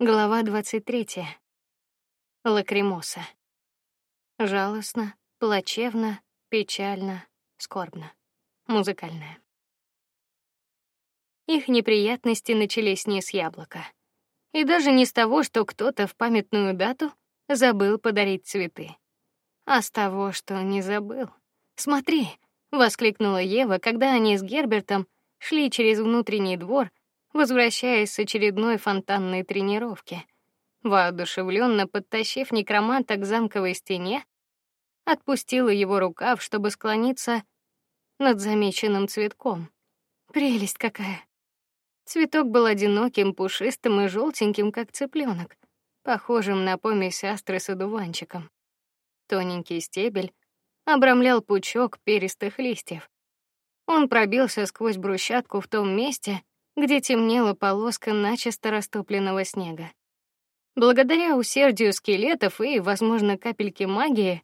Глава 23. Лакримоса. Жалостно, плачевно, печально, скорбно. Музыкальное. Их неприятности начались не с яблока. И даже не с того, что кто-то в памятную дату забыл подарить цветы, а с того, что не забыл. "Смотри", воскликнула Ева, когда они с Гербертом шли через внутренний двор возвращаясь с очередной фонтанной тренировки. Воодушевленно подтащив некроманта к замковой стене, отпустила его рукав, чтобы склониться над замеченным цветком. Прелесть какая! Цветок был одиноким, пушистым и желтеньким, как цыпленок, похожим на помесь астры с одуванчиком. Тоненький стебель обрамлял пучок перистых листьев. Он пробился сквозь брусчатку в том месте, где темнела полоска начисто растопленного снега. Благодаря усердию скелетов и, возможно, капельке магии,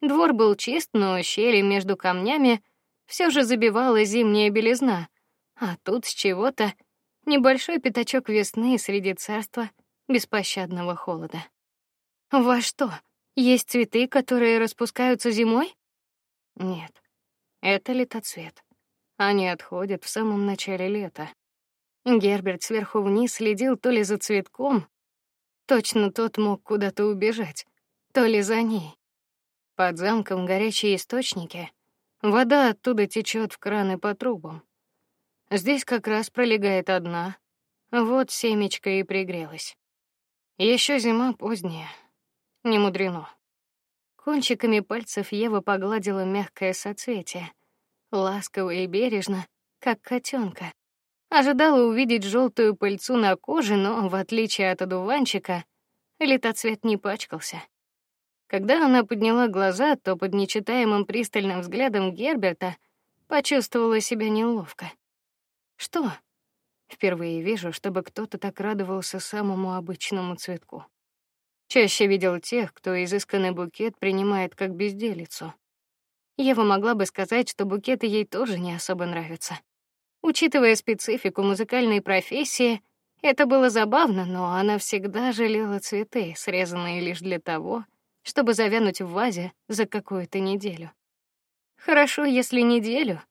двор был чист, но щели между камнями все же забивала зимняя белизна, а тут с чего-то небольшой пятачок весны среди царства беспощадного холода. Во что? Есть цветы, которые распускаются зимой? Нет. Это летоцвет. Они отходят в самом начале лета. Герберт сверху вниз следил то ли за цветком, точно тот мог куда-то убежать, то ли за ней. Под замком горячие источники, вода оттуда течет в краны по трубам. Здесь как раз пролегает одна. Вот семечко и пригрелось. Еще зима поздняя. Не мудрено. Кончиками пальцев Ева погладила мягкое соцветие, ласково и бережно, как котенка. Ожидала увидеть желтую пыльцу на коже, но в отличие от одуванчика, летоцвет не пачкался. Когда она подняла глаза, то под нечитаемым пристальным взглядом Герберта почувствовала себя неловко. Что? Впервые вижу, чтобы кто-то так радовался самому обычному цветку. Чаще видел тех, кто изысканный букет принимает как безделицу. Ева могла бы сказать, что букеты ей тоже не особо нравятся. Учитывая специфику музыкальной профессии, это было забавно, но она всегда жалела цветы, срезанные лишь для того, чтобы завянуть в вазе за какую-то неделю. Хорошо, если неделю.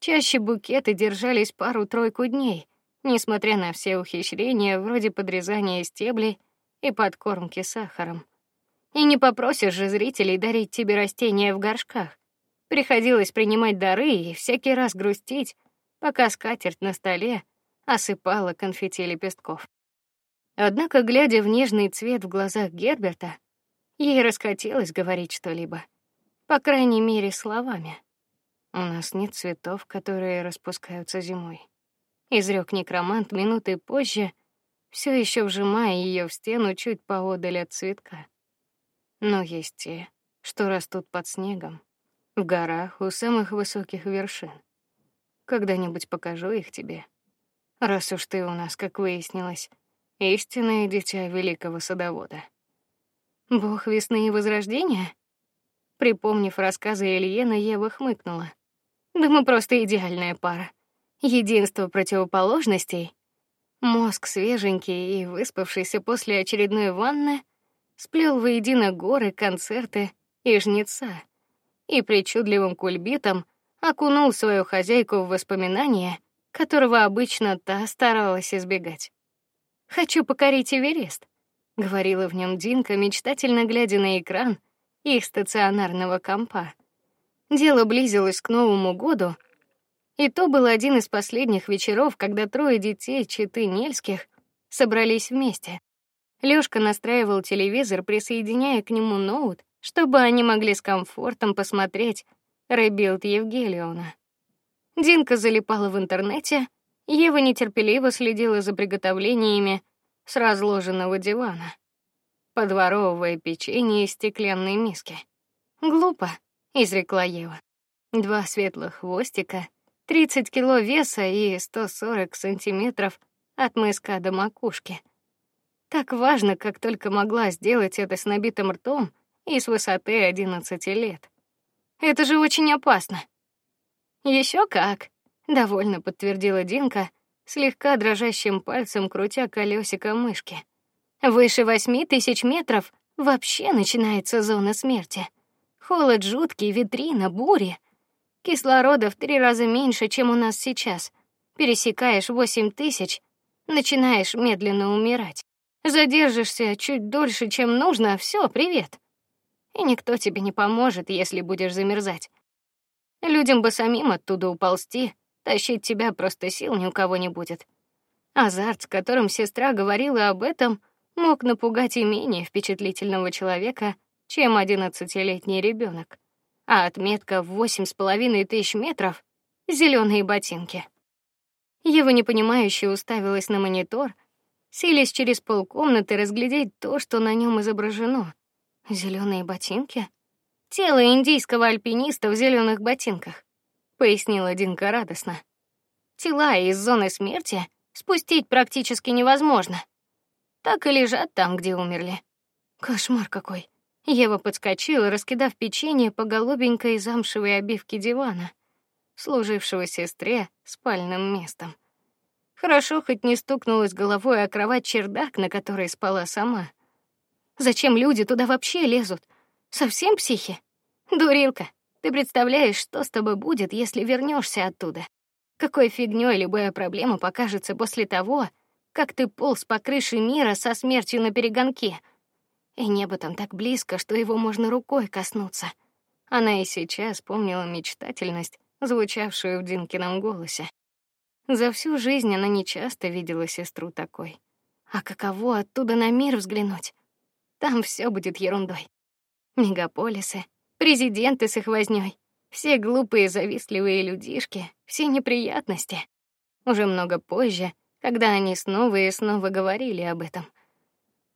Чаще букеты держались пару-тройку дней, несмотря на все ухищрения вроде подрезания стеблей и подкормки сахаром. И не попросишь же зрителей дарить тебе растения в горшках. Приходилось принимать дары и всякий раз грустить, пока скатерть на столе осыпала конфетти лепестков. Однако, глядя в нежный цвет в глазах Герберта, ей расхотелось говорить что-либо, по крайней мере, словами. У нас нет цветов, которые распускаются зимой. Изрек некромант минуты позже, все еще вжимая ее в стену чуть поодаль от цветка. Но есть те, что растут под снегом, в горах у самых высоких вершин. Когда-нибудь покажу их тебе. Раз уж ты у нас, как выяснилось, истинное дитя великого садовода. Бог весны и возрождения? Припомнив рассказы Ильена, Ева хмыкнула. Да мы просто идеальная пара. Единство противоположностей. Мозг свеженький и выспавшийся после очередной ванны сплел воедино горы, концерты и жнеца. И причудливым кульбитом окунул свою хозяйку в воспоминания, которого обычно та старалась избегать. Хочу покорить Эверест, говорила в нем Динка, мечтательно глядя на экран их стационарного компа. Дело близилось к Новому году, и то был один из последних вечеров, когда трое детей Читы Нельских собрались вместе. Лёшка настраивал телевизор, присоединяя к нему ноут, чтобы они могли с комфортом посмотреть Rebuild Евангелиона. Динка залипала в интернете, Ева нетерпеливо следила за приготовлениями с разложенного дивана, подворовывая печенье из стеклянной миски. Глупо, изрекла Ева. Два светлых хвостика, 30 кило веса и 140 сантиметров от мыска до макушки. Так важно, как только могла сделать это с набитым ртом и с высоты 11 лет. Это же очень опасно. Еще как, довольно подтвердила Динка, слегка дрожащим пальцем крутя колесико мышки. Выше восьми тысяч метров вообще начинается зона смерти. Холод жуткий, витрина, бури. Кислорода в три раза меньше, чем у нас сейчас. Пересекаешь восемь тысяч, начинаешь медленно умирать. Задержишься чуть дольше, чем нужно, все, привет. И никто тебе не поможет, если будешь замерзать. Людям бы самим оттуда уползти, тащить тебя просто сил ни у кого не будет. Азарт, с которым сестра говорила об этом, мог напугать и менее впечатлительного человека, чем одиннадцатилетний ребенок. А отметка в восемь с половиной тысяч метров — зеленые ботинки. Ева непонимающе уставилась на монитор, силясь через полкомнаты разглядеть то, что на нем изображено. Зеленые ботинки? Тело индийского альпиниста в зеленых ботинках, пояснила Динка радостно. Тела из зоны смерти спустить практически невозможно. Так и лежат там, где умерли. Кошмар какой. Ева подскочила, раскидав печенье по голубенькой замшевой обивке дивана, служившего сестре спальным местом. Хорошо хоть не стукнулась головой о кровать чердак, на которой спала сама. Зачем люди туда вообще лезут? Совсем психи? Дурилка, ты представляешь, что с тобой будет, если вернешься оттуда? Какой фигнёй любая проблема покажется после того, как ты полз по крыше мира со смертью на перегонке. И небо там так близко, что его можно рукой коснуться. Она и сейчас помнила мечтательность, звучавшую в Динкином голосе. За всю жизнь она нечасто видела сестру такой. А каково оттуда на мир взглянуть? Там все будет ерундой. Мегаполисы, президенты с их вознёй, все глупые завистливые людишки, все неприятности. Уже много позже, когда они снова и снова говорили об этом.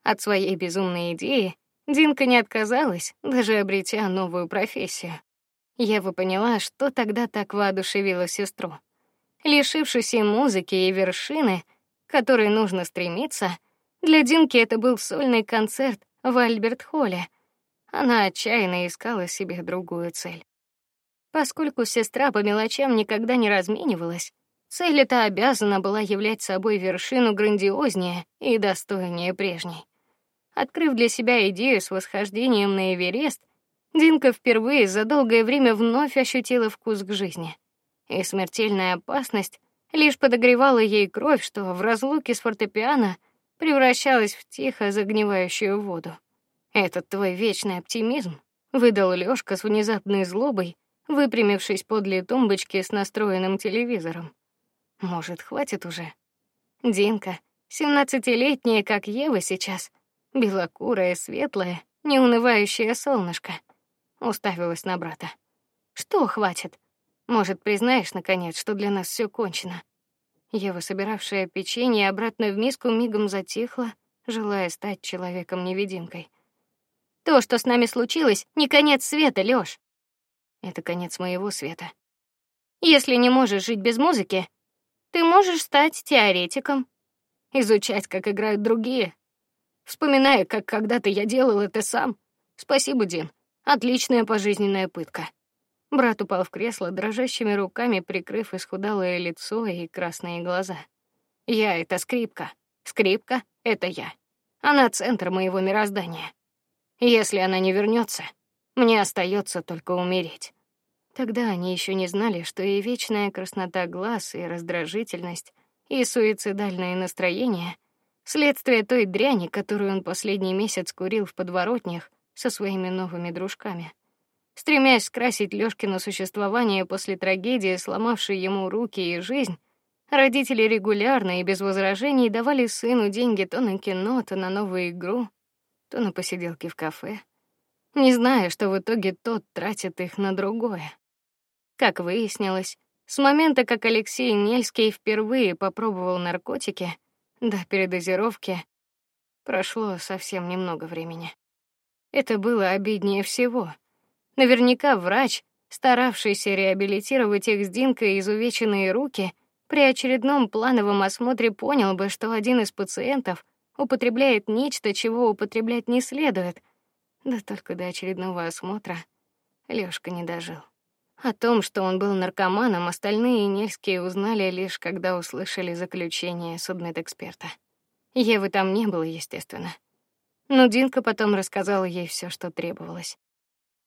От своей безумной идеи Динка не отказалась, даже обретя новую профессию. Ева поняла, что тогда так воодушевило сестру. Лишившись и музыки, и вершины, к которой нужно стремиться, для Динки это был сольный концерт в Альберт-холле, она отчаянно искала себе другую цель. Поскольку сестра по мелочам никогда не разменивалась, цель эта обязана была являть собой вершину грандиознее и достойнее прежней. Открыв для себя идею с восхождением на Эверест, Динка впервые за долгое время вновь ощутила вкус к жизни. И смертельная опасность лишь подогревала ей кровь, что в разлуке с фортепиано превращалась в тихо загнивающую воду. Этот твой вечный оптимизм выдал Лёшка с внезапной злобой, выпрямившись подле тумбочки с настроенным телевизором. Может, хватит уже? Динка, семнадцатилетняя, как Ева сейчас, белокурая, светлая, неунывающее солнышко, уставилась на брата. Что хватит? Может, признаешь наконец, что для нас все кончено? Ева, собиравшая печенье обратно в миску, мигом затихла, желая стать человеком-невидимкой. То, что с нами случилось, не конец света, Лёш. Это конец моего света. Если не можешь жить без музыки, ты можешь стать теоретиком, изучать, как играют другие. Вспоминая, как когда-то я делал это сам. Спасибо, Дин. Отличная пожизненная пытка. Брат упал в кресло, дрожащими руками прикрыв исхудалое лицо и красные глаза. Я это скрипка. Скрипка это я. Она центр моего мироздания. Если она не вернется, мне остается только умереть. Тогда они еще не знали, что и вечная краснота глаз, и раздражительность, и суицидальное настроение следствие той дряни, которую он последний месяц курил в подворотнях со своими новыми дружками. Стремясь скрасить Лёшкино существование после трагедии, сломавшей ему руки и жизнь, родители регулярно и без возражений давали сыну деньги то на кино, то на новую игру, то на посиделки в кафе, не зная, что в итоге тот тратит их на другое. Как выяснилось, с момента, как Алексей Нельский впервые попробовал наркотики, до передозировки прошло совсем немного времени. Это было обиднее всего. Наверняка врач, старавшийся реабилитировать их с Динкой изувеченные руки, при очередном плановом осмотре понял бы, что один из пациентов употребляет нечто, чего употреблять не следует. Да только до очередного осмотра Лёшка не дожил. О том, что он был наркоманом, остальные Нельские узнали лишь когда услышали заключение судмедэксперта. Евы там не было, естественно. Но Динка потом рассказала ей все, что требовалось.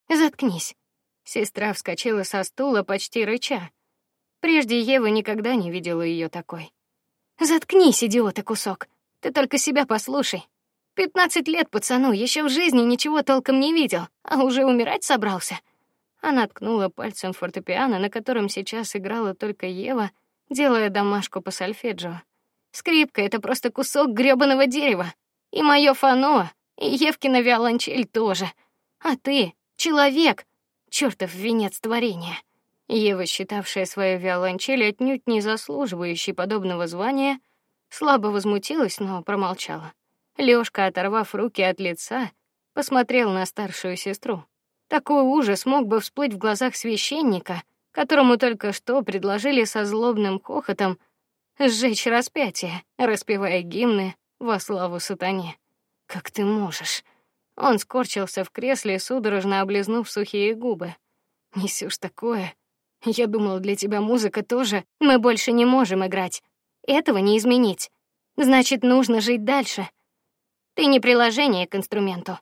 Заткнись. Сестра вскочила со стула, почти рыча. Прежде Ева никогда не видела ее такой. Заткнись, идиота кусок. Ты только себя послушай. Пятнадцать лет пацану, еще в жизни ничего толком не видел, а уже умирать собрался. Она ткнула пальцем фортепиано, на котором сейчас играла только Ева, делая домашку по сольфеджио. Скрипка это просто кусок грёбаного дерева. И моё фано, и Евкина виолончель тоже. А ты человек, чёртов венец творения. Ева, считавшая свою виолончель отнюдь не заслуживающей подобного звания, слабо возмутилась, но промолчала. Лёшка, оторвав руки от лица, посмотрел на старшую сестру. Такой ужас мог бы всплыть в глазах священника, которому только что предложили со злобным хохотом сжечь распятие, распевая гимны во славу сатане. Как ты можешь? Он скорчился в кресле, судорожно облизнув сухие губы. Несешь такое? Я думал, для тебя музыка тоже. Мы больше не можем играть. Этого не изменить. Значит, нужно жить дальше. Ты не приложение к инструменту.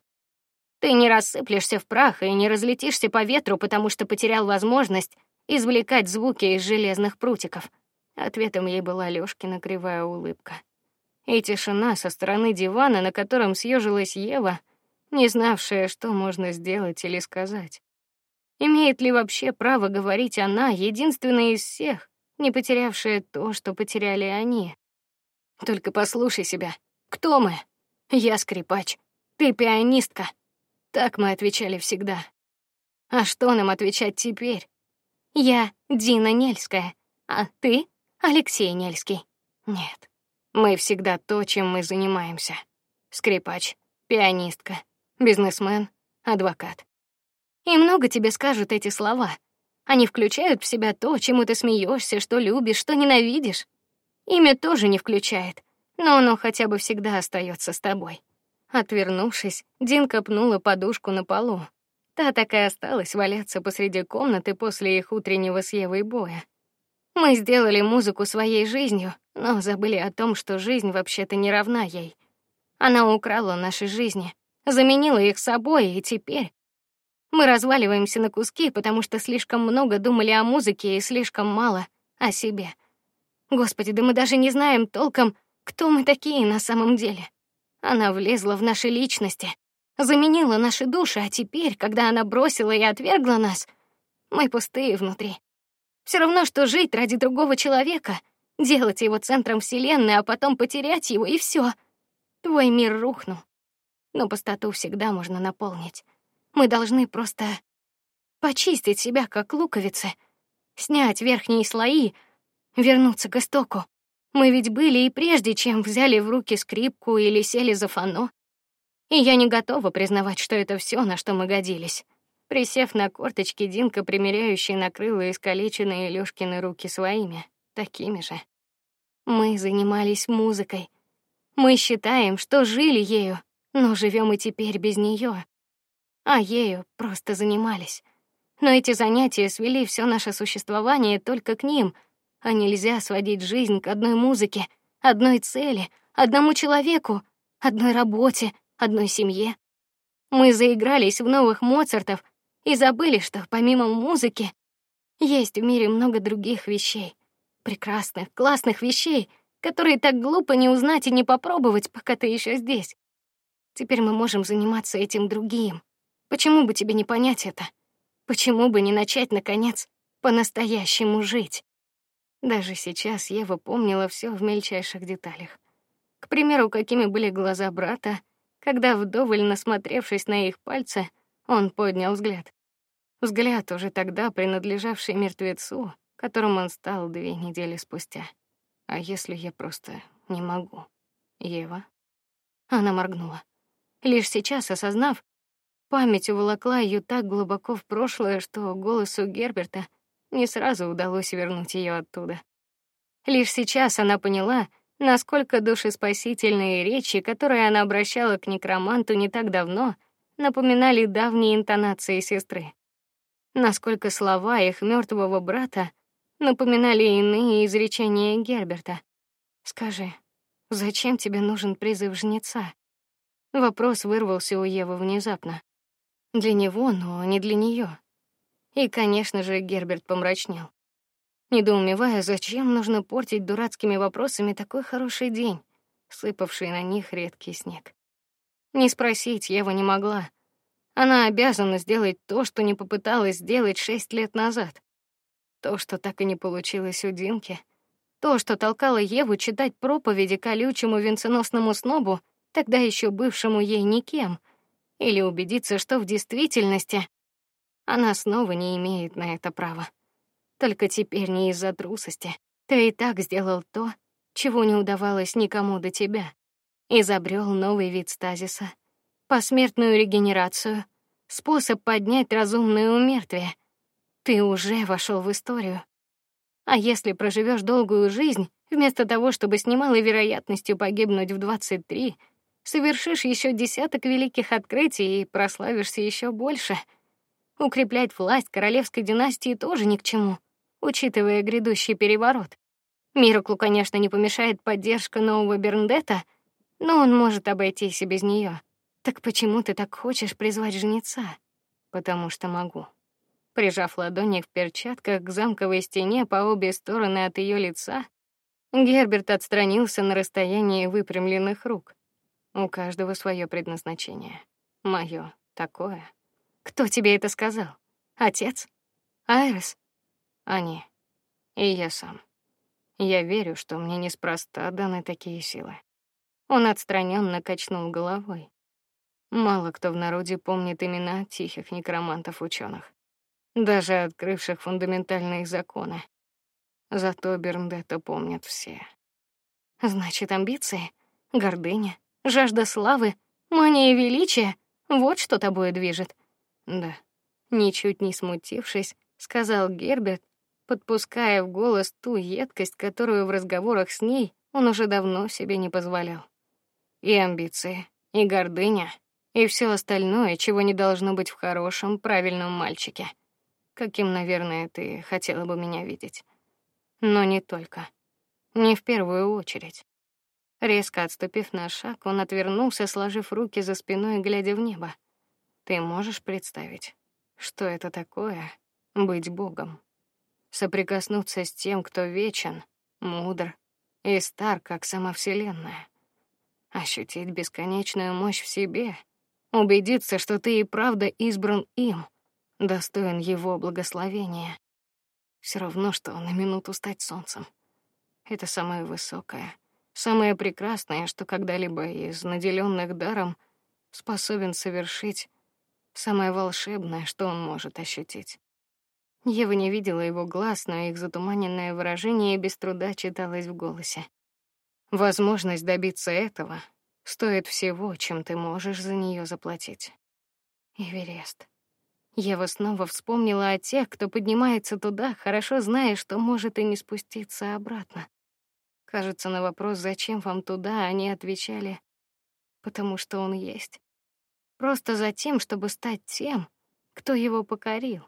Ты не рассыплешься в прах и не разлетишься по ветру, потому что потерял возможность извлекать звуки из железных прутиков. Ответом ей была Лёшкина кривая улыбка. И тишина со стороны дивана, на котором съежилась Ева, не знавшая, что можно сделать или сказать. Имеет ли вообще право говорить она, единственная из всех, не потерявшая то, что потеряли они? Только послушай себя. Кто мы? Я скрипач, ты пианистка. Так мы отвечали всегда. А что нам отвечать теперь? Я Дина Нельская, а ты Алексей Нельский. Нет. Мы всегда то, чем мы занимаемся. Скрипач, пианистка, бизнесмен, адвокат. И много тебе скажут эти слова. Они включают в себя то, чему ты смеешься, что любишь, что ненавидишь. Имя тоже не включает, но оно хотя бы всегда остается с тобой. Отвернувшись, Динка пнула подушку на полу. Та так и осталась валяться посреди комнаты после их утреннего с Евой боя. Мы сделали музыку своей жизнью, но забыли о том, что жизнь вообще-то не равна ей. Она украла наши жизни, заменила их собой, и теперь мы разваливаемся на куски, потому что слишком много думали о музыке и слишком мало о себе. Господи, да мы даже не знаем толком, кто мы такие на самом деле. Она влезла в наши личности, заменила наши души, а теперь, когда она бросила и отвергла нас, мы пустые внутри. Все равно что жить ради другого человека, делать его центром вселенной, а потом потерять его и все. Твой мир рухнул. Но пустоту всегда можно наполнить. Мы должны просто почистить себя как луковицы, снять верхние слои, вернуться к истоку. Мы ведь были и прежде, чем взяли в руки скрипку или сели за фано. И я не готова признавать, что это все, на что мы годились. Присев на корточки, Динка, примеряющий накрыла искалеченные Лёшкины руки своими, такими же. Мы занимались музыкой. Мы считаем, что жили ею, но живем и теперь без нее. А ею просто занимались. Но эти занятия свели все наше существование только к ним — а нельзя сводить жизнь к одной музыке, одной цели, одному человеку, одной работе, одной семье. Мы заигрались в новых Моцартов и забыли, что помимо музыки есть в мире много других вещей, прекрасных, классных вещей, которые так глупо не узнать и не попробовать, пока ты еще здесь. Теперь мы можем заниматься этим другим. Почему бы тебе не понять это? Почему бы не начать наконец по-настоящему жить? Даже сейчас Ева помнила все в мельчайших деталях. К примеру, какими были глаза брата, когда вдоволь насмотревшись на их пальцы, он поднял взгляд. Взгляд уже тогда принадлежавший мертвецу, которым он стал две недели спустя. А если я просто не могу? Ева. Она моргнула. Лишь сейчас осознав, память уволокла ее так глубоко в прошлое, что голосу Герберта не сразу удалось вернуть ее оттуда. Лишь сейчас она поняла, насколько душеспасительные речи, которые она обращала к некроманту не так давно, напоминали давние интонации сестры. Насколько слова их мертвого брата напоминали иные изречения Герберта. Скажи, Зачем тебе нужен призыв жнеца? Вопрос вырвался у Евы внезапно. Для него, но не для нее. И, конечно же, Герберт помрачнел. Недоумевая, зачем нужно портить дурацкими вопросами такой хороший день, сыпавший на них редкий снег. Не спросить Ева не могла. Она обязана сделать то, что не попыталась сделать шесть лет назад. То, что так и не получилось у Динки, то, что толкало Еву читать проповеди колючему венценосному снобу, тогда еще бывшему ей никем, или убедиться, что в действительности она снова не имеет на это права. Только теперь не из-за трусости. Ты и так сделал то, чего не удавалось никому до тебя. Изобрел новый вид стазиса, посмертную регенерацию, способ поднять разумное умертвие. Ты уже вошел в историю. А если проживешь долгую жизнь, вместо того, чтобы с немалой вероятностью погибнуть в 23, совершишь еще десяток великих открытий и прославишься еще больше. Укреплять власть королевской династии тоже ни к чему, учитывая грядущий переворот. Мироклу, конечно, не помешает поддержка нового Берндета, но он может обойтись и без нее. Так почему ты так хочешь призвать жнеца? Потому что могу прижав ладони в перчатках к замковой стене по обе стороны от ее лица, Герберт отстранился на расстоянии выпрямленных рук. У каждого свое предназначение. Мое такое. Кто тебе это сказал? Отец? Айрис? Они. И я сам. Я верю, что мне неспроста даны такие силы. Он отстраненно качнул головой. Мало кто в народе помнит имена тихих некромантов ученых даже открывших фундаментальные законы. Зато Берндетта помнят все. Значит, амбиции, гордыня, жажда славы, мания величия — вот что тобой движет. Да, ничуть не смутившись, сказал Герберт, подпуская в голос ту едкость, которую в разговорах с ней он уже давно себе не позволял. И амбиции, и гордыня, и все остальное, чего не должно быть в хорошем, правильном мальчике каким, наверное, ты хотела бы меня видеть. Но не только. Не в первую очередь. Резко отступив на шаг, он отвернулся, сложив руки за спиной, глядя в небо. Ты можешь представить, что это такое быть богом? Соприкоснуться с тем, кто вечен, мудр и стар, как сама вселенная. Ощутить бесконечную мощь в себе, убедиться, что ты и правда избран им — достоин его благословения. Все равно, что на минуту стать солнцем. Это самое высокое, самое прекрасное, что когда-либо из наделенных даром способен совершить, самое волшебное, что он может ощутить. Ева не видела его глаз, но их затуманенное выражение без труда читалось в голосе. Возможность добиться этого стоит всего, чем ты можешь за нее заплатить. Эверест. Ева снова вспомнила о тех, кто поднимается туда, хорошо зная, что может и не спуститься обратно. Кажется, на вопрос, зачем вам туда, они отвечали: потому что он есть. Просто за тем, чтобы стать тем, кто его покорил.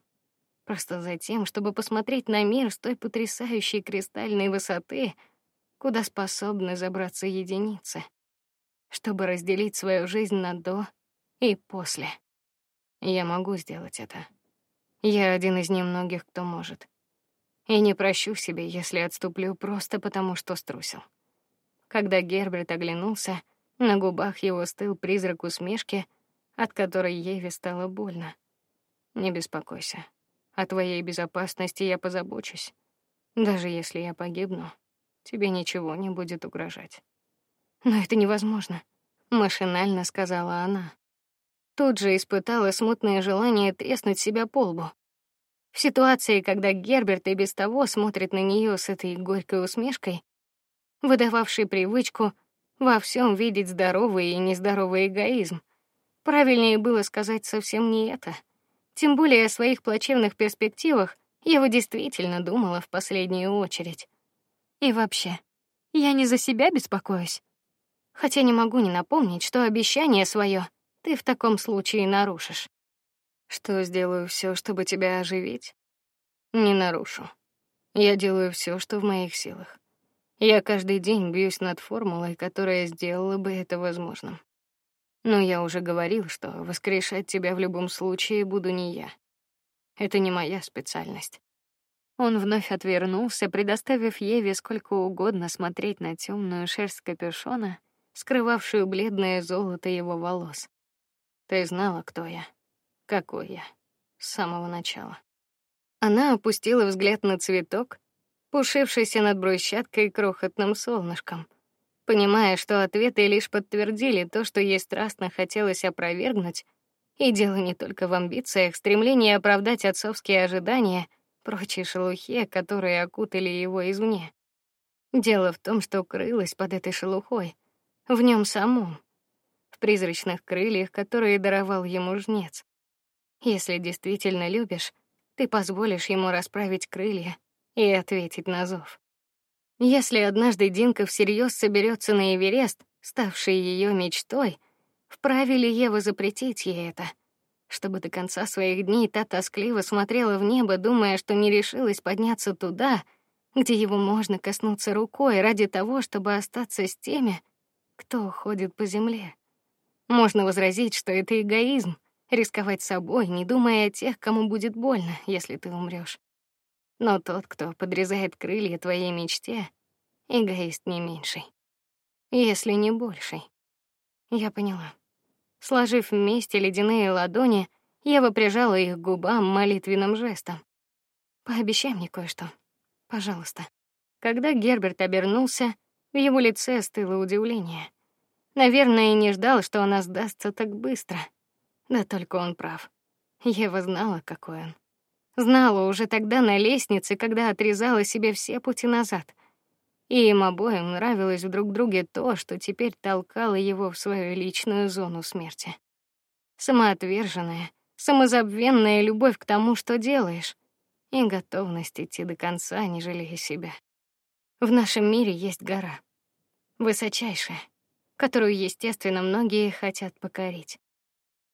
Просто за тем, чтобы посмотреть на мир с той потрясающей кристальной высоты, куда способны забраться единицы, чтобы разделить свою жизнь на до и после. Я могу сделать это. Я один из немногих, кто может. И не прощу себе, если отступлю просто потому, что струсил. Когда Герберт оглянулся, на губах его стыл призрак усмешки, от которой Еве стало больно. Не беспокойся. О твоей безопасности я позабочусь. Даже если я погибну, тебе ничего не будет угрожать. Но это невозможно, машинально сказала она тут же испытала смутное желание треснуть себя по лбу. В ситуации, когда Герберт и без того смотрит на нее с этой горькой усмешкой, выдававшей привычку во всем видеть здоровый и нездоровый эгоизм, правильнее было сказать совсем не это. Тем более о своих плачевных перспективах я вот действительно думала в последнюю очередь. И вообще, я не за себя беспокоюсь. Хотя не могу не напомнить, что обещание свое ты в таком случае нарушишь. Что сделаю все, чтобы тебя оживить? Не нарушу. Я делаю все, что в моих силах. Я каждый день бьюсь над формулой, которая сделала бы это возможным. Но я уже говорил, что воскрешать тебя в любом случае буду не я. Это не моя специальность. Он вновь отвернулся, предоставив Еве сколько угодно смотреть на темную шерсть капюшона, скрывавшую бледное золото его волос. Ты знала, кто я, какой я с самого начала. Она опустила взгляд на цветок, пушившийся над брусчаткой крохотным солнышком, понимая, что ответы лишь подтвердили то, что ей страстно хотелось опровергнуть, и дело не только в амбициях, стремлении оправдать отцовские ожидания, прочей шелухе, которые окутали его извне. Дело в том, что крылось под этой шелухой, в нем самом, в призрачных крыльях, которые даровал ему жнец. Если действительно любишь, ты позволишь ему расправить крылья и ответить на зов. Если однажды Динка всерьез соберется на Эверест, ставший ее мечтой, вправе ли Ева запретить ей это? Чтобы до конца своих дней та тоскливо смотрела в небо, думая, что не решилась подняться туда, где его можно коснуться рукой ради того, чтобы остаться с теми, кто ходит по земле. Можно возразить, что это эгоизм, рисковать собой, не думая о тех, кому будет больно, если ты умрешь. Но тот, кто подрезает крылья твоей мечте, эгоист не меньший, если не больший. Я поняла. Сложив вместе ледяные ладони, Ева прижала их к губам молитвенным жестом. Пообещай мне кое-что, пожалуйста. Когда Герберт обернулся, в его лице стыло удивление. Наверное, не ждал, что она сдастся так быстро. Да только он прав. Ева знала, какой он. Знала уже тогда на лестнице, когда отрезала себе все пути назад. И им обоим нравилось в друг друге то, что теперь толкало его в свою личную зону смерти. Самоотверженная, самозабвенная любовь к тому, что делаешь, и готовность идти до конца, не жалея себя. В нашем мире есть гора, высочайшая, которую, естественно, многие хотят покорить.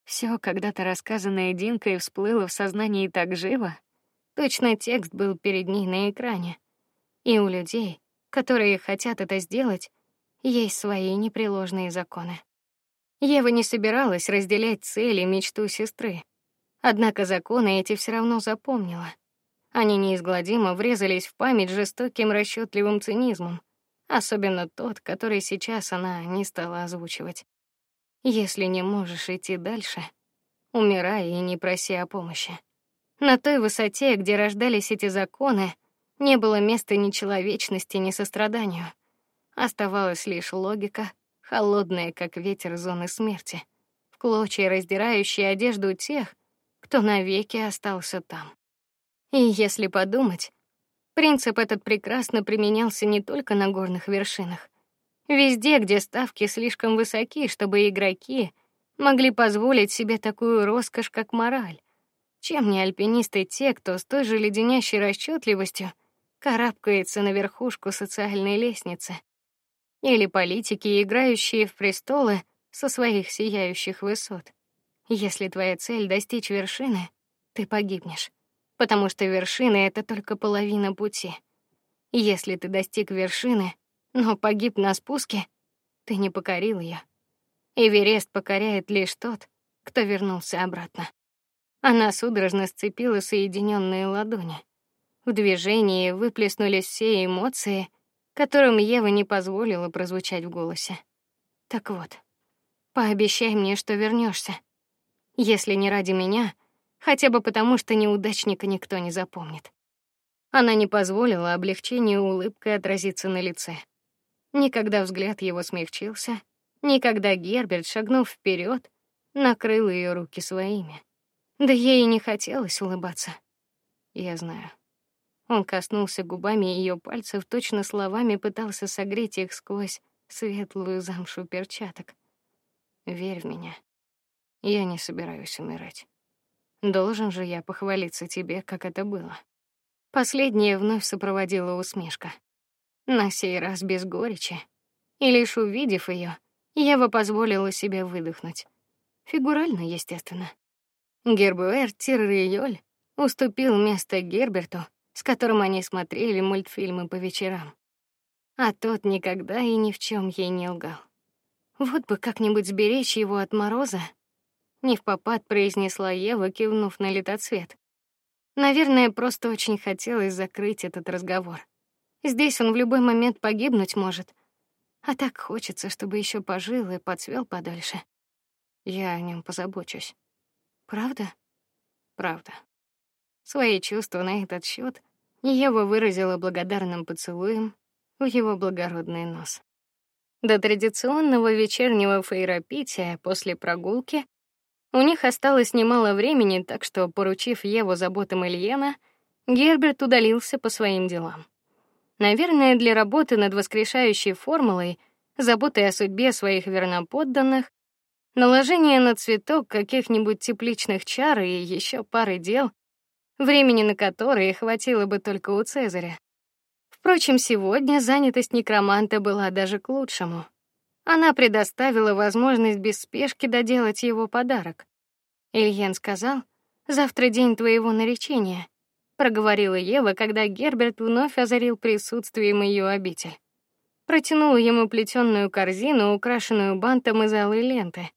Все когда-то рассказанное Динкой всплыло в сознании так живо, точно текст был перед ней на экране. И у людей, которые хотят это сделать, есть свои непреложные законы. Ева не собиралась разделять цели и мечту сестры. Однако законы эти все равно запомнила. Они неизгладимо врезались в память жестоким расчетливым цинизмом, особенно тот, который сейчас она не стала озвучивать. Если не можешь идти дальше, умирай и не проси о помощи. На той высоте, где рождались эти законы, не было места ни человечности, ни состраданию. Оставалась лишь логика, холодная, как ветер зоны смерти, в клочья раздирающие одежду тех, кто навеки остался там. И если подумать, принцип этот прекрасно применялся не только на горных вершинах, Везде, где ставки слишком высоки, чтобы игроки могли позволить себе такую роскошь, как мораль. Чем не альпинисты те, кто с той же леденящей расчетливостью карабкается на верхушку социальной лестницы, или политики, играющие в престолы со своих сияющих высот. Если твоя цель достичь вершины, ты погибнешь, потому что вершина это только половина пути. Если ты достиг вершины, но погиб на спуске, ты не покорил ее. Эверест покоряет лишь тот, кто вернулся обратно. Она судорожно сцепила соединенные ладони. В движении выплеснулись все эмоции, которым Ева не позволила прозвучать в голосе. Так вот, пообещай мне, что вернешься. Если не ради меня, хотя бы потому, что неудачника никто не запомнит. Она не позволила облегчению улыбкой отразиться на лице. Никогда взгляд его смягчился, никогда Герберт, шагнув вперед, накрыл ее руки своими. Да ей и не хотелось улыбаться. Я знаю. Он коснулся губами ее пальцев, точно словами пытался согреть их сквозь светлую замшу перчаток. Верь в меня. Я не собираюсь умирать. Должен же я похвалиться тебе, как это было. Последнее вновь сопроводила усмешка на сей раз без горечи. И лишь увидев ее, Ева позволила себе выдохнуть. Фигурально, естественно. Гербуэр Тирриоль уступил место Герберту, с которым они смотрели мультфильмы по вечерам. а тот никогда и ни в чем ей не лгал. Вот бы как-нибудь сберечь его от мороза, не в попад произнесла Ева, кивнув на летоцвет. Наверное, просто очень хотелось закрыть этот разговор. Здесь он в любой момент погибнуть может. А так хочется, чтобы еще пожил и подцвел подальше. Я о нем позабочусь. Правда? Правда. Свои чувства на этот счет Ева выразила благодарным поцелуем в его благородный нос. До традиционного вечернего фейропития после прогулки у них осталось немало времени, так что, поручив Еву заботам Ильена, Герберт удалился по своим делам. Наверное, для работы над воскрешающей формулой, заботы о судьбе своих верноподданных, наложение на цветок каких-нибудь тепличных чар и еще пары дел, времени на которые хватило бы только у Цезаря. Впрочем, сегодня занятость некроманта была даже к лучшему. Она предоставила возможность без спешки доделать его подарок. Ильен сказал: "Завтра день твоего наречения", проговорила Ева, когда Герберт вновь озарил присутствием ее обитель. Протянула ему плетённую корзину, украшенную бантом из алой ленты,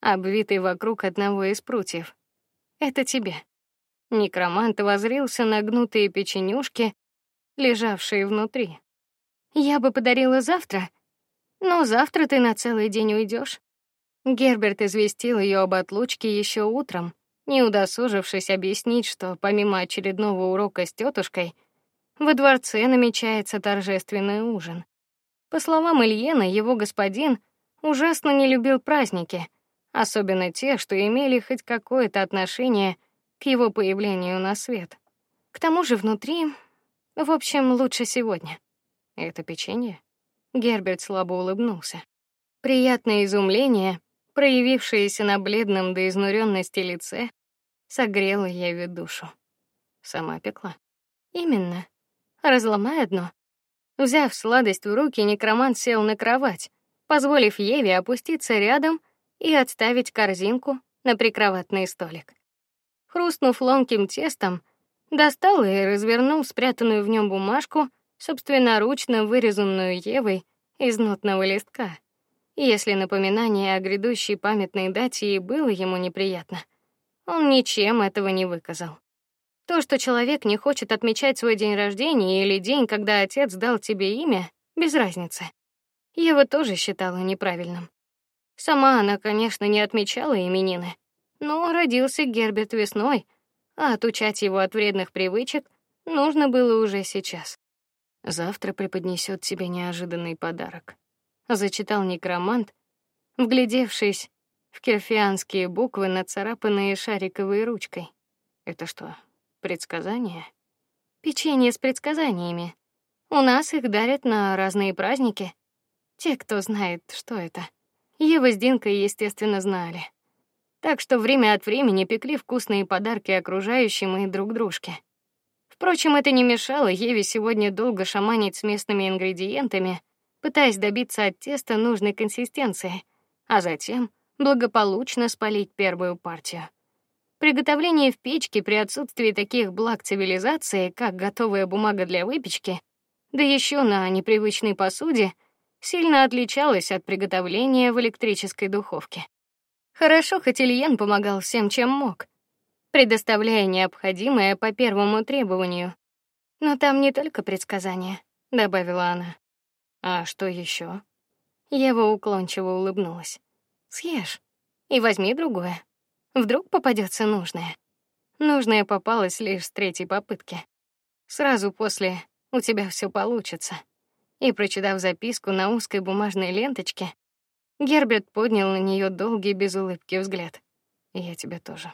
обвитой вокруг одного из прутьев. Это тебе. Некромант возрился на гнутые печенюшки, лежавшие внутри. Я бы подарила завтра, но завтра ты на целый день уйдешь. Герберт известил ее об отлучке еще утром, не удосужившись объяснить, что помимо очередного урока с тетушкой, во дворце намечается торжественный ужин. По словам Ильена, его господин ужасно не любил праздники, особенно те, что имели хоть какое-то отношение к его появлению на свет. К тому же внутри в общем, лучше сегодня. Это печенье? Герберт слабо улыбнулся. Приятное изумление, проявившееся на бледном до изнуренности лице, согрело Еве душу. Сама пекла. Именно. Разломай одно. Взяв сладость в руки, некромант сел на кровать, позволив Еве опуститься рядом и отставить корзинку на прикроватный столик. Хрустнув ломким тестом, Достал и развернул спрятанную в нем бумажку, собственноручно вырезанную Евой из нотного листка. Если напоминание о грядущей памятной дате и было ему неприятно, он ничем этого не выказал. То, что человек не хочет отмечать свой день рождения или день, когда отец дал тебе имя, без разницы. Ева тоже считала неправильным. Сама она, конечно, не отмечала именины, но родился Герберт весной — а отучать его от вредных привычек нужно было уже сейчас. Завтра преподнесет тебе неожиданный подарок, зачитал некромант, вглядевшись в керфианские буквы, нацарапанные шариковой ручкой. Это что, предсказание? Печенье с предсказаниями. У нас их дарят на разные праздники. Те, кто знает, что это. Ева с Динкой, естественно, знали так что время от времени пекли вкусные подарки окружающим и друг дружке. Впрочем, это не мешало Еве сегодня долго шаманить с местными ингредиентами, пытаясь добиться от теста нужной консистенции, а затем благополучно спалить первую партию. Приготовление в печке при отсутствии таких благ цивилизации, как готовая бумага для выпечки, да еще на непривычной посуде, сильно отличалось от приготовления в электрической духовке. Хорошо, хоть Ильен помогал всем, чем мог, предоставляя необходимое по первому требованию. Но там не только предсказания, добавила она. А что еще? Ева уклончиво улыбнулась. Съешь и возьми другое. Вдруг попадется нужное. Нужное попалось лишь с третьей попытки. Сразу после у тебя все получится. И прочитав записку на узкой бумажной ленточке, Герберт поднял на нее долгий без улыбки взгляд. Я тебя тоже.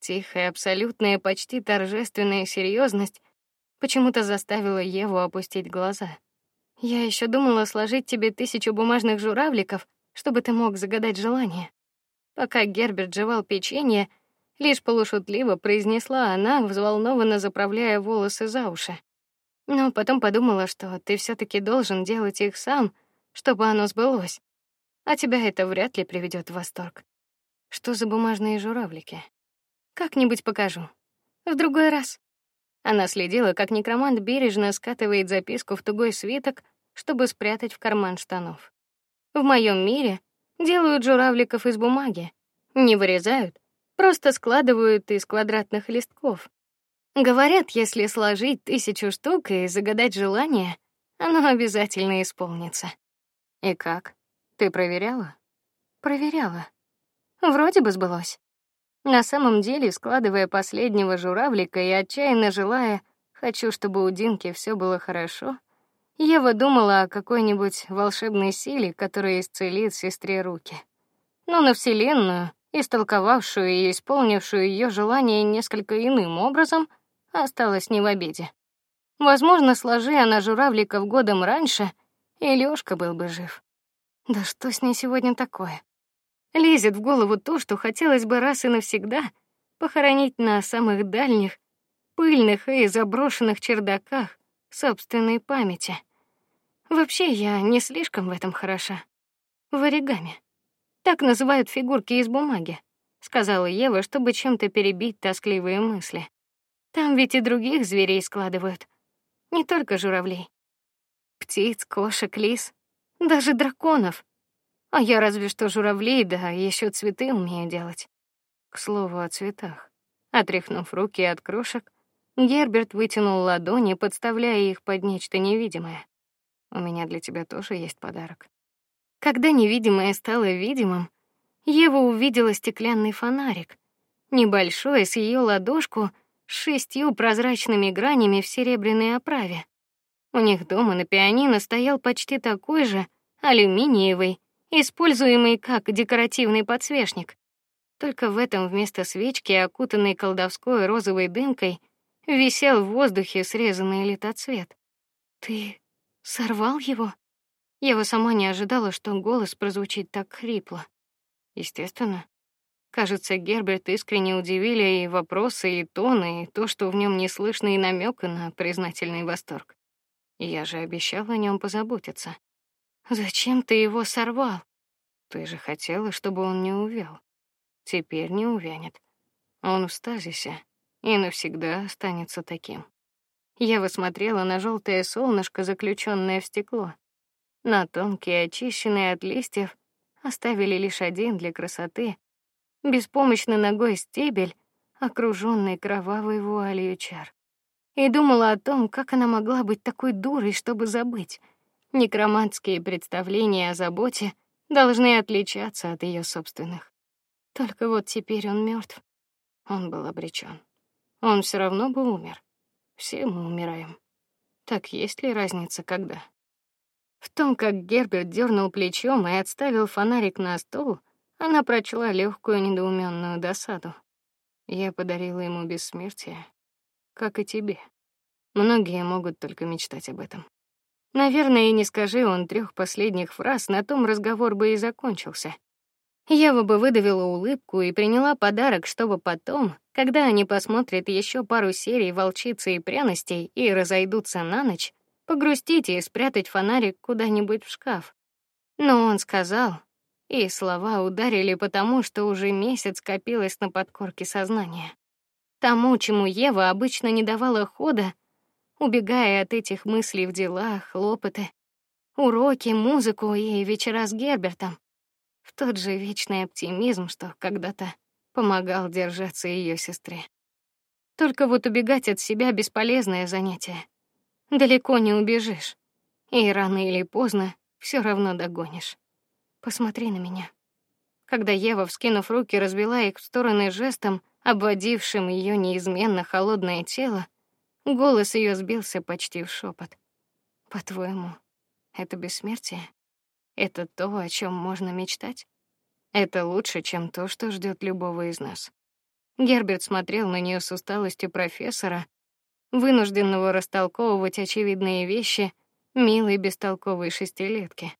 Тихая, абсолютная, почти торжественная серьезность почему-то заставила Еву опустить глаза. Я еще думала сложить тебе тысячу бумажных журавликов, чтобы ты мог загадать желание. Пока Герберт жевал печенье, лишь полушутливо произнесла она, взволнованно заправляя волосы за уши. Но потом подумала, что ты все таки должен делать их сам, чтобы оно сбылось а тебя это вряд ли приведет в восторг. Что за бумажные журавлики? Как-нибудь покажу. В другой раз. Она следила, как некромант бережно скатывает записку в тугой свиток, чтобы спрятать в карман штанов. В моем мире делают журавликов из бумаги, не вырезают, просто складывают из квадратных листков. Говорят, если сложить тысячу штук и загадать желание, оно обязательно исполнится. И как? Ты проверяла? Проверяла. Вроде бы сбылось. На самом деле, складывая последнего журавлика и отчаянно желая, хочу, чтобы у Динки все было хорошо, Ева думала о какой-нибудь волшебной силе, которая исцелит сестре руки. Но на вселенную, истолковавшую и исполнившую ее желание несколько иным образом, осталась не в обиде. Возможно, сложи она журавликов годом раньше, и Лёшка был бы жив. Да что с ней сегодня такое? Лезет в голову то, что хотелось бы раз и навсегда похоронить на самых дальних, пыльных и заброшенных чердаках собственной памяти. Вообще я не слишком в этом хороша. В оригами. Так называют фигурки из бумаги, сказала Ева, чтобы чем-то перебить тоскливые мысли. Там ведь и других зверей складывают, не только журавлей. Птиц, кошек, лис, даже драконов. А я разве что журавлей, да еще цветы умею делать. К слову о цветах. Отряхнув руки от крошек, Герберт вытянул ладони, подставляя их под нечто невидимое. У меня для тебя тоже есть подарок. Когда невидимое стало видимым, Ева увидела стеклянный фонарик, небольшой, с ее ладошку, с шестью прозрачными гранями в серебряной оправе. У них дома на пианино стоял почти такой же, алюминиевый, используемый как декоративный подсвечник. Только в этом вместо свечки, окутанной колдовской розовой дымкой, висел в воздухе срезанный литоцвет. Ты сорвал его? Я его сама не ожидала, что голос прозвучит так хрипло. Естественно, Кажется, Герберт искренне удивили и вопросы, и тоны, и то, что в нем не слышно и намека на признательный восторг. Я же обещала о нем позаботиться. Зачем ты его сорвал? Ты же хотела, чтобы он не увял. Теперь не увянет. Он в стазисе и навсегда останется таким. Я высмотрела на желтое солнышко, заключенное в стекло. На тонкие, очищенные от листьев, оставили лишь один для красоты, беспомощно ногой стебель, окруженный кровавой вуалью чар. И думала о том, как она могла быть такой дурой, чтобы забыть. Некромантские представления о заботе должны отличаться от ее собственных. Только вот теперь он мертв. Он был обречен. Он все равно бы умер. Все мы умираем. Так есть ли разница, когда? В том, как Герберт дернул плечом и отставил фонарик на стол, она прочла легкую недоуменную досаду. Я подарила ему бессмертие, как и тебе. Многие могут только мечтать об этом. Наверное, и не скажи он трех последних фраз, на том разговор бы и закончился. Ева бы выдавила улыбку и приняла подарок, чтобы потом, когда они посмотрят еще пару серий волчицы и пряностей и разойдутся на ночь, погрустить и спрятать фонарик куда-нибудь в шкаф. Но он сказал, и слова ударили потому, что уже месяц копилось на подкорке сознания. Тому, чему Ева обычно не давала хода, убегая от этих мыслей в делах, хлопоты, уроки, музыку и вечера с Гербертом. В тот же вечный оптимизм, что когда-то помогал держаться ее сестре. Только вот убегать от себя бесполезное занятие. Далеко не убежишь, и рано или поздно все равно догонишь. Посмотри на меня. Когда Ева, вскинув руки, развела их в стороны жестом, обводившим ее неизменно холодное тело, голос ее сбился почти в шепот. По-твоему, это бессмертие? Это то, о чем можно мечтать? Это лучше, чем то, что ждет любого из нас. Герберт смотрел на нее с усталостью профессора, вынужденного растолковывать очевидные вещи милой бестолковой шестилетки.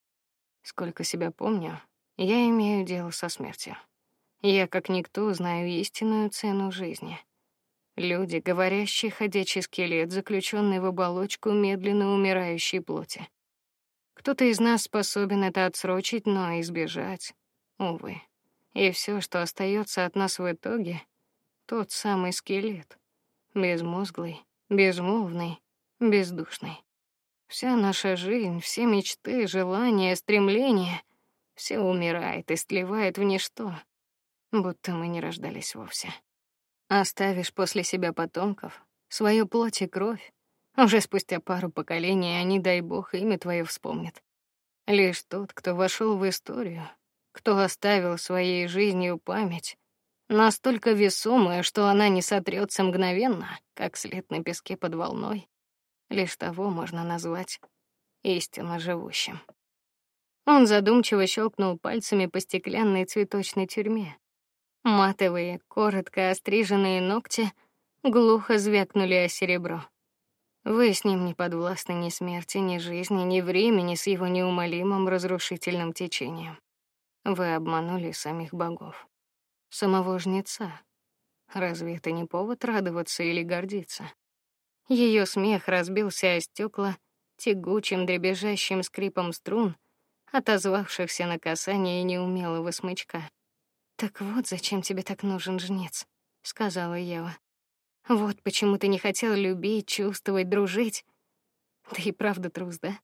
Сколько себя помню, я имею дело со смертью. Я, как никто, знаю истинную цену жизни. Люди, говорящие ходячий скелет, заключенный в оболочку медленно умирающей плоти. Кто-то из нас способен это отсрочить, но избежать, увы. И все, что остается от нас в итоге, тот самый скелет, безмозглый, безмолвный, бездушный. Вся наша жизнь, все мечты, желания, стремления все умирает и сливает в ничто, будто мы не рождались вовсе. Оставишь после себя потомков, свою плоть и кровь, уже спустя пару поколений они, дай бог, имя твое вспомнят. Лишь тот, кто вошел в историю, кто оставил своей жизнью память, настолько весомая, что она не сотрется мгновенно, как след на песке под волной, лишь того можно назвать истинно живущим. Он задумчиво щелкнул пальцами по стеклянной цветочной тюрьме. Матовые, коротко остриженные ногти глухо звякнули о серебро. Вы с ним не подвластны ни смерти, ни жизни, ни времени с его неумолимым разрушительным течением. Вы обманули самих богов, самого жнеца. Разве это не повод радоваться или гордиться? Ее смех разбился о стекла тягучим дребезжащим скрипом струн отозвавшихся на касание неумелого смычка. Так вот, зачем тебе так нужен жнец, сказала Ева. Вот почему ты не хотел любить, чувствовать, дружить. Ты и правда трус, да?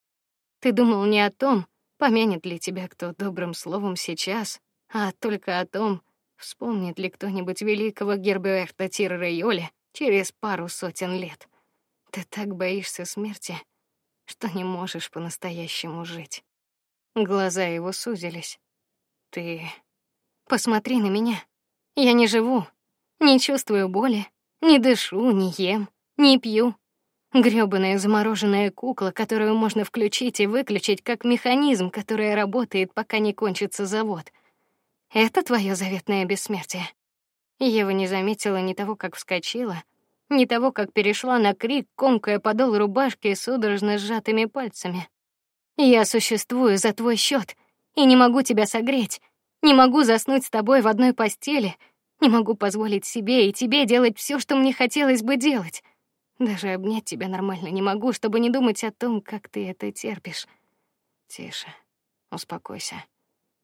Ты думал не о том, помянет ли тебя кто добрым словом сейчас, а только о том, вспомнит ли кто-нибудь великого Герберта Тиррейоля через пару сотен лет. Ты так боишься смерти, что не можешь по-настоящему жить. Глаза его сузились. Ты посмотри на меня. Я не живу, не чувствую боли, не дышу, не ем, не пью. Грёбаная замороженная кукла, которую можно включить и выключить как механизм, который работает, пока не кончится завод. Это твое заветное бессмертие. Ева не заметила ни того, как вскочила, ни того, как перешла на крик, комкая подол рубашки судорожно сжатыми пальцами. Я существую за твой счет и не могу тебя согреть, не могу заснуть с тобой в одной постели, не могу позволить себе и тебе делать все, что мне хотелось бы делать. Даже обнять тебя нормально не могу, чтобы не думать о том, как ты это терпишь. Тише. Успокойся.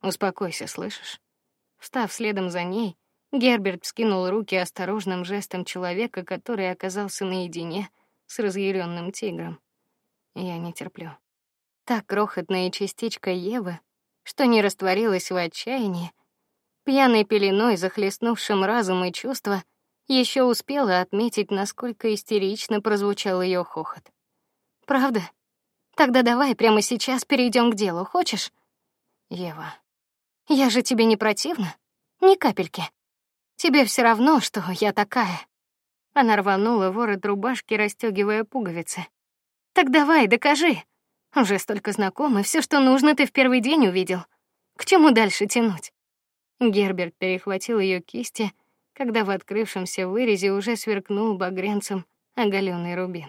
Успокойся, слышишь? Встав следом за ней, Герберт вскинул руки осторожным жестом человека, который оказался наедине с разъяренным тигром. Я не терплю. Та крохотная частичка Евы, что не растворилась в отчаянии, пьяной пеленой захлестнувшим разум и чувства, еще успела отметить, насколько истерично прозвучал ее хохот. Правда? Тогда давай прямо сейчас перейдем к делу, хочешь? Ева. Я же тебе не противна, ни капельки. Тебе все равно, что я такая. Она рванула ворот рубашки, расстегивая пуговицы. Так давай, докажи. Уже столько знакомы, все, что нужно, ты в первый день увидел. К чему дальше тянуть? Герберт перехватил ее кисти, когда в открывшемся вырезе уже сверкнул багрянцем оголенный рубин.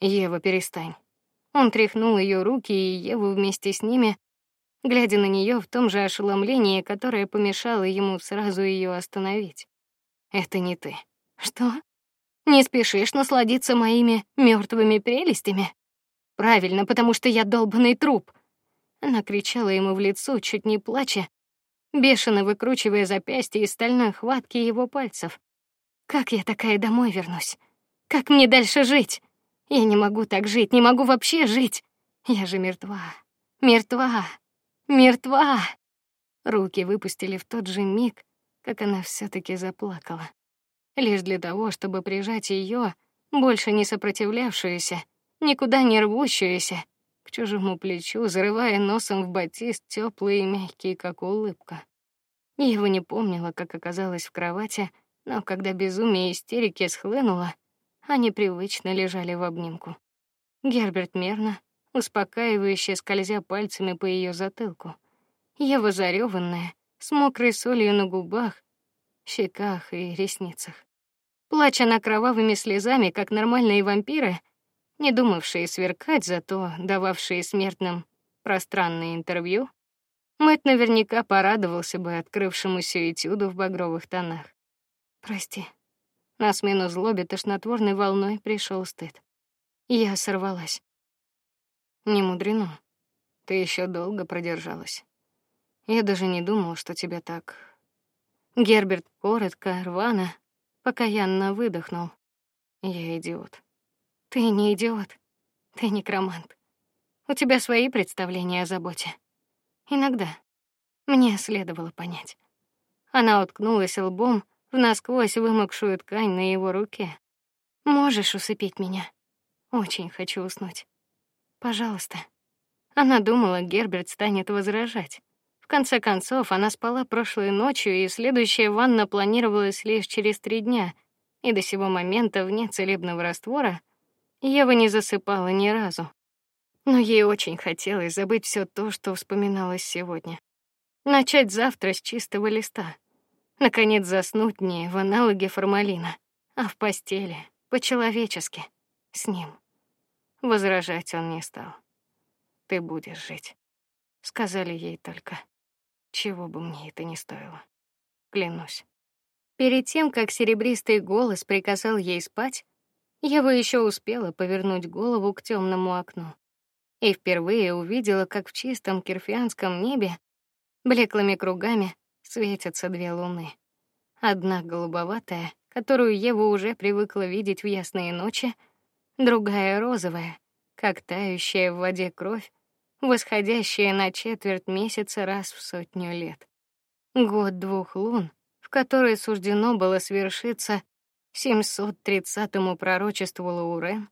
Ева, перестань. Он тряхнул ее руки и Еву вместе с ними, глядя на нее в том же ошеломлении, которое помешало ему сразу ее остановить. Это не ты. Что? Не спешишь насладиться моими мертвыми прелестями? Правильно, потому что я долбаный труп. Она кричала ему в лицо, чуть не плача, бешено выкручивая запястье из стальной хватки его пальцев. Как я такая домой вернусь? Как мне дальше жить? Я не могу так жить, не могу вообще жить. Я же мертва. Мертва. Мертва. Руки выпустили в тот же миг, как она все таки заплакала. Лишь для того, чтобы прижать ее, больше не сопротивлявшуюся, никуда не рвущаяся, к чужому плечу, зарывая носом в батист теплый и мягкий, как улыбка. Его не помнила, как оказалась в кровати, но когда безумие истерики схлынуло, они привычно лежали в обнимку. Герберт мерно, успокаивающе скользя пальцами по ее затылку. Ева зареванная, с мокрой солью на губах, щеках и ресницах. Плача на кровавыми слезами, как нормальные вампиры, не думавшие сверкать, зато дававшие смертным пространное интервью, Мэтт наверняка порадовался бы открывшемуся этюду в багровых тонах. Прости. На смену злобе тошнотворной волной пришел стыд. Я сорвалась. Не мудрено. Ты еще долго продержалась. Я даже не думал, что тебя так. Герберт коротко, рвано, покаянно выдохнул. Я идиот. Ты не идиот. Ты некромант. У тебя свои представления о заботе. Иногда мне следовало понять. Она уткнулась лбом в насквозь вымокшую ткань на его руке. Можешь усыпить меня? Очень хочу уснуть. Пожалуйста. Она думала, Герберт станет возражать. В конце концов, она спала прошлой ночью, и следующая ванна планировалась лишь через три дня, и до сего момента вне целебного раствора Ева не засыпала ни разу. Но ей очень хотелось забыть все то, что вспоминалось сегодня. Начать завтра с чистого листа. Наконец заснуть не в аналоге формалина, а в постели, по-человечески, с ним. Возражать он не стал. Ты будешь жить, сказали ей только. Чего бы мне это ни стоило. Клянусь. Перед тем, как серебристый голос приказал ей спать, Ева еще успела повернуть голову к темному окну и впервые увидела, как в чистом кирфианском небе блеклыми кругами светятся две луны. Одна голубоватая, которую Ева уже привыкла видеть в ясные ночи, другая розовая, как тающая в воде кровь, восходящая на четверть месяца раз в сотню лет. Год двух лун, в который суждено было свершиться 730-му пророчеству Лаурен,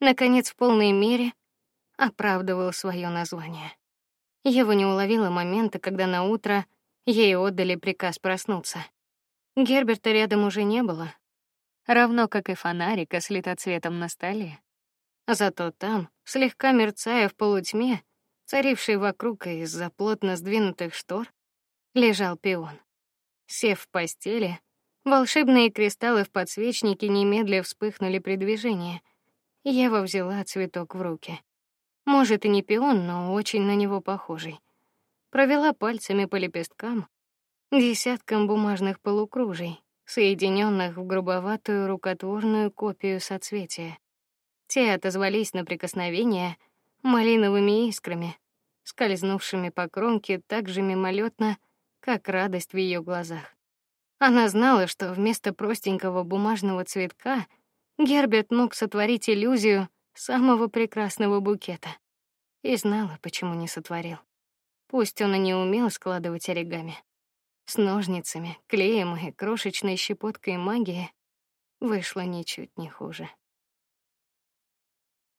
наконец в полной мере оправдывал свое название. Ева не уловила момента, когда на утро ей отдали приказ проснуться. Герберта рядом уже не было, равно как и фонарика с литоцветом на столе. Зато там, слегка мерцая в полутьме, царившей вокруг из-за плотно сдвинутых штор, лежал пион. Сев в постели, волшебные кристаллы в подсвечнике немедля вспыхнули при движении. Ева взяла цветок в руки. Может и не пион, но очень на него похожий. Провела пальцами по лепесткам, десяткам бумажных полукружий, соединенных в грубоватую рукотворную копию соцветия. Те отозвались на прикосновение малиновыми искрами, скользнувшими по кромке так же мимолетно, как радость в ее глазах. Она знала, что вместо простенького бумажного цветка Герберт мог сотворить иллюзию самого прекрасного букета. И знала, почему не сотворил. Пусть он и не умел складывать оригами. С ножницами, клеем и крошечной щепоткой магии вышло ничуть не хуже.